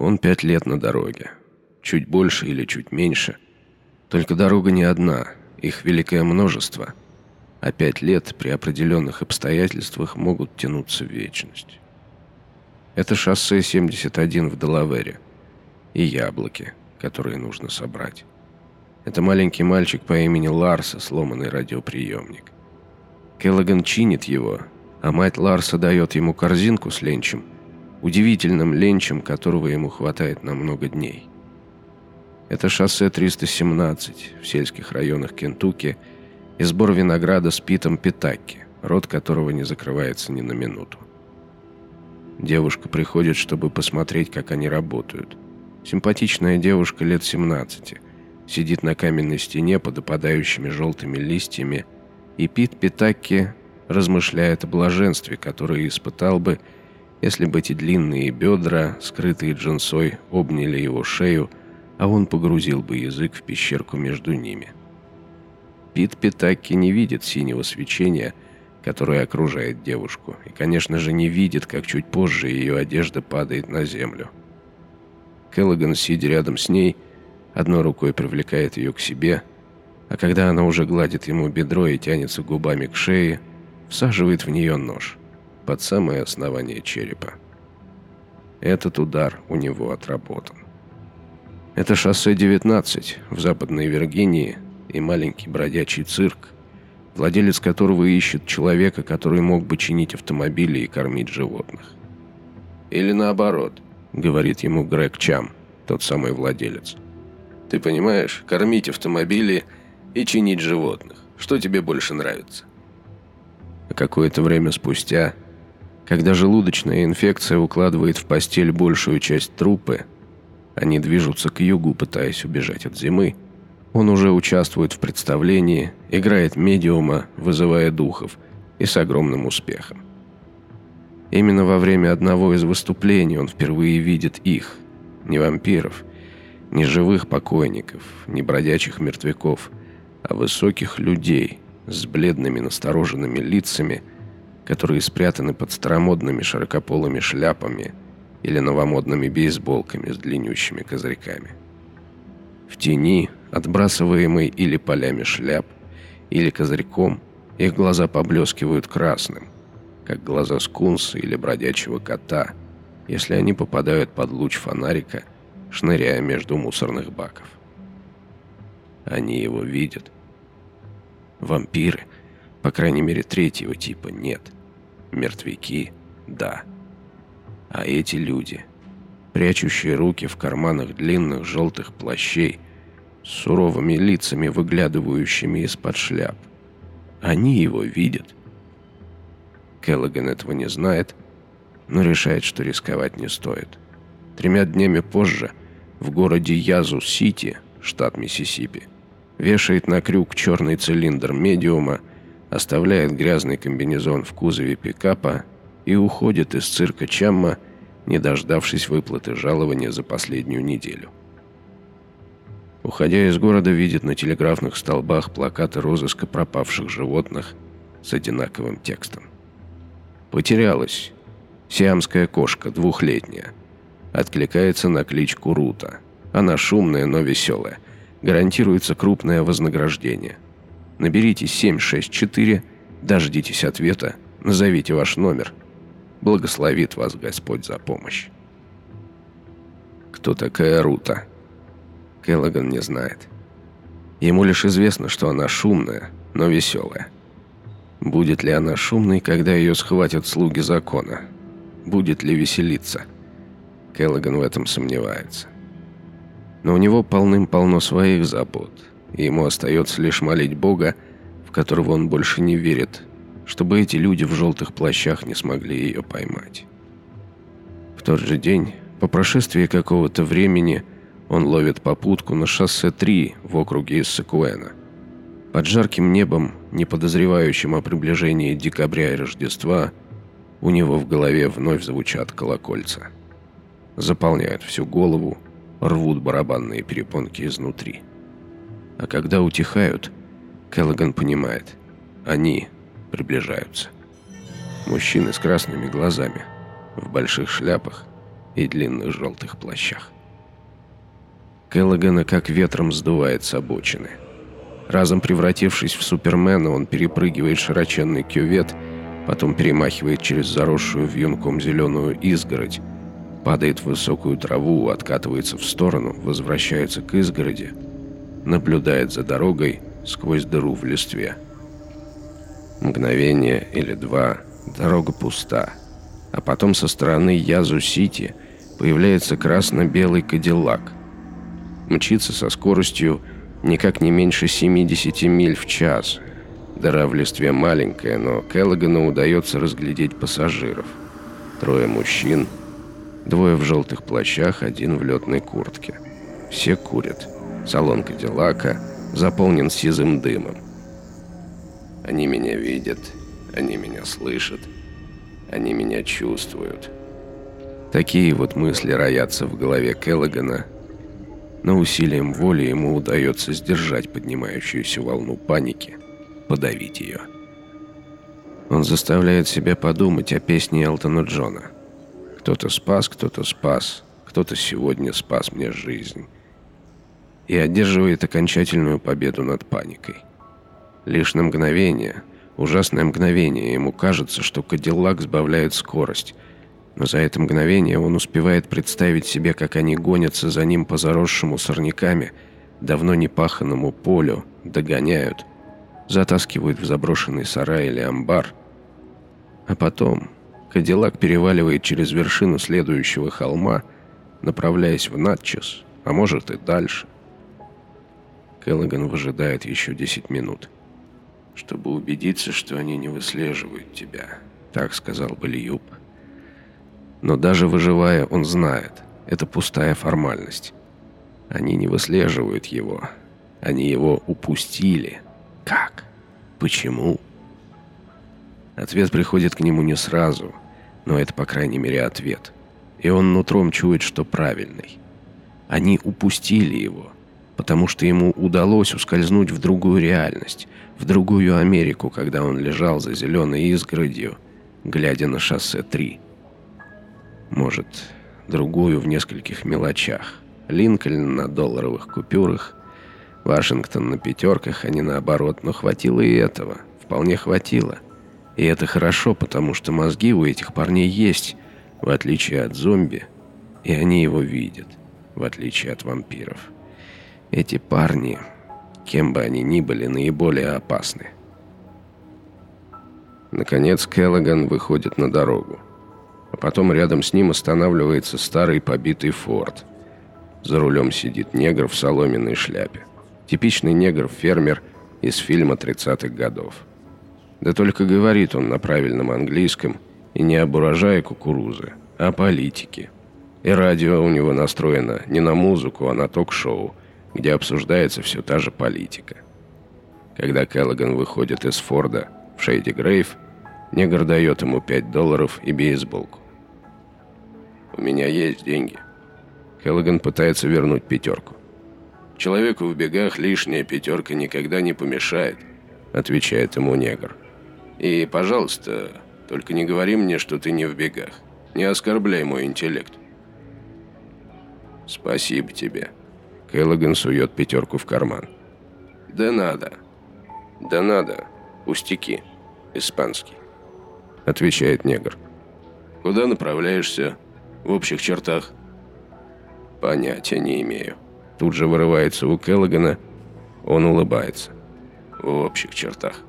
Он пять лет на дороге. Чуть больше или чуть меньше. Только дорога не одна, их великое множество. А пять лет при определенных обстоятельствах могут тянуться в вечность. Это шоссе 71 в Делавере. И яблоки, которые нужно собрать. Это маленький мальчик по имени Ларса, сломанный радиоприемник. Келлоган чинит его, а мать Ларса дает ему корзинку с ленчем, удивительным ленчем, которого ему хватает на много дней. Это шоссе 317 в сельских районах Кентукки и сбор винограда с Питом Питакки, рот которого не закрывается ни на минуту. Девушка приходит, чтобы посмотреть, как они работают. Симпатичная девушка лет 17, сидит на каменной стене под опадающими желтыми листьями, и Пит Питакки размышляет о блаженстве, которое испытал бы, если бы эти длинные бедра, скрытые джинсой, обняли его шею, а он погрузил бы язык в пещерку между ними. Пит Питакки не видит синего свечения, которое окружает девушку, и, конечно же, не видит, как чуть позже ее одежда падает на землю. Келлоган, сидя рядом с ней, одной рукой привлекает ее к себе, а когда она уже гладит ему бедро и тянется губами к шее, всаживает в нее нож под самое основание черепа. Этот удар у него отработан. Это шоссе 19 в Западной Виргинии и маленький бродячий цирк, владелец которого ищет человека, который мог бы чинить автомобили и кормить животных. «Или наоборот», — говорит ему Грег Чам, тот самый владелец. «Ты понимаешь, кормить автомобили и чинить животных. Что тебе больше нравится?» А какое-то время спустя, когда желудочная инфекция укладывает в постель большую часть трупы, они движутся к югу, пытаясь убежать от зимы, он уже участвует в представлении, играет медиума, вызывая духов, и с огромным успехом. Именно во время одного из выступлений он впервые видит их, не вампиров, не живых покойников, не бродячих мертвяков, а высоких людей – с бледными настороженными лицами, которые спрятаны под старомодными широкополыми шляпами или новомодными бейсболками с длиннющими козырьками. В тени, отбрасываемой или полями шляп, или козырьком, их глаза поблескивают красным, как глаза скунса или бродячего кота, если они попадают под луч фонарика, шныряя между мусорных баков. Они его видят – Вампиры, по крайней мере третьего типа, нет. Мертвяки – да. А эти люди, прячущие руки в карманах длинных желтых плащей, с суровыми лицами, выглядывающими из-под шляп, они его видят. Келлоган этого не знает, но решает, что рисковать не стоит. Тремя днями позже в городе Язу-Сити, штат Миссисипи, вешает на крюк черный цилиндр медиума, оставляет грязный комбинезон в кузове пикапа и уходит из цирка Чамма, не дождавшись выплаты жалования за последнюю неделю. Уходя из города, видит на телеграфных столбах плакаты розыска пропавших животных с одинаковым текстом. «Потерялась. Сиамская кошка, двухлетняя. Откликается на кличку Рута. Она шумная, но веселая гарантируется крупное вознаграждение. Наберите 764, дождитесь ответа, назовите ваш номер. Благословит вас Господь за помощь. Кто такая Рута? Келлоган не знает. Ему лишь известно, что она шумная, но веселая. Будет ли она шумной, когда ее схватят слуги закона? Будет ли веселиться? Келлоган в этом сомневается. Но у него полным-полно своих забот, ему остается лишь молить Бога, в которого он больше не верит, чтобы эти люди в желтых плащах не смогли ее поймать. В тот же день, по прошествии какого-то времени, он ловит попутку на шоссе 3 в округе Иссакуэна. Под жарким небом, не подозревающим о приближении декабря и Рождества, у него в голове вновь звучат колокольца. Заполняют всю голову, рвут барабанные перепонки изнутри. А когда утихают, Келлоган понимает, они приближаются. Мужчины с красными глазами, в больших шляпах и длинных желтых плащах. Келлогана как ветром сдувает с обочины. Разом превратившись в Супермена, он перепрыгивает широченный кювет, потом перемахивает через заросшую вьюнком зеленую изгородь, падает в высокую траву, откатывается в сторону, возвращается к изгороди, наблюдает за дорогой сквозь дыру в листве. Мгновение или два, дорога пуста, а потом со стороны Язу-Сити появляется красно-белый кадиллак – мчится со скоростью никак не меньше 70 миль в час. Дыра в листве маленькая, но Келлогану удается разглядеть пассажиров. Трое мужчин, двое в желтых плащах, один в летной куртке. Все курят. Салон Кадиллака заполнен сизым дымом. Они меня видят, они меня слышат, они меня чувствуют. Такие вот мысли роятся в голове Келлогана – но усилием воли ему удается сдержать поднимающуюся волну паники, подавить ее. Он заставляет себя подумать о песне Элтона Джона. «Кто-то спас, кто-то спас, кто-то сегодня спас мне жизнь». И одерживает окончательную победу над паникой. Лишь на мгновение, ужасное мгновение, ему кажется, что Кадиллак сбавляет скорость – но за это мгновение он успевает представить себе, как они гонятся за ним по заросшему сорняками, давно не паханному полю, догоняют, затаскивают в заброшенный сарай или амбар. А потом Кадиллак переваливает через вершину следующего холма, направляясь в Натчес, а может и дальше. Келлоган выжидает еще 10 минут, чтобы убедиться, что они не выслеживают тебя, так сказал бы. Но даже выживая, он знает, это пустая формальность. Они не выслеживают его. Они его упустили. Как? Почему? Ответ приходит к нему не сразу, но это, по крайней мере, ответ. И он нутром чует, что правильный. Они упустили его, потому что ему удалось ускользнуть в другую реальность, в другую Америку, когда он лежал за зеленой изгородью, глядя на шоссе 3. Может, другую в нескольких мелочах. Линкольн на долларовых купюрах, Вашингтон на пятерках, а не наоборот, но хватило и этого. Вполне хватило. И это хорошо, потому что мозги у этих парней есть, в отличие от зомби, и они его видят, в отличие от вампиров. Эти парни, кем бы они ни были, наиболее опасны. Наконец Келлоган выходит на дорогу. А потом рядом с ним останавливается старый побитый форт. За рулем сидит негр в соломенной шляпе. Типичный негр-фермер из фильма 30-х годов. Да только говорит он на правильном английском и не об урожае кукурузы, а о политике. И радио у него настроено не на музыку, а на ток-шоу, где обсуждается все та же политика. Когда Келлоган выходит из Форда в Шейди Грейв, Негр дает ему 5 долларов и бейсболку. «У меня есть деньги». Келлоган пытается вернуть пятерку. «Человеку в бегах лишняя пятерка никогда не помешает», отвечает ему негр. «И, пожалуйста, только не говори мне, что ты не в бегах. Не оскорбляй мой интеллект». «Спасибо тебе». Келлоган сует пятерку в карман. «Да надо». «Да надо. Пустяки. Испанский» отвечает негр. «Куда направляешься? В общих чертах?» «Понятия не имею». Тут же вырывается у Келлогана. Он улыбается. «В общих чертах».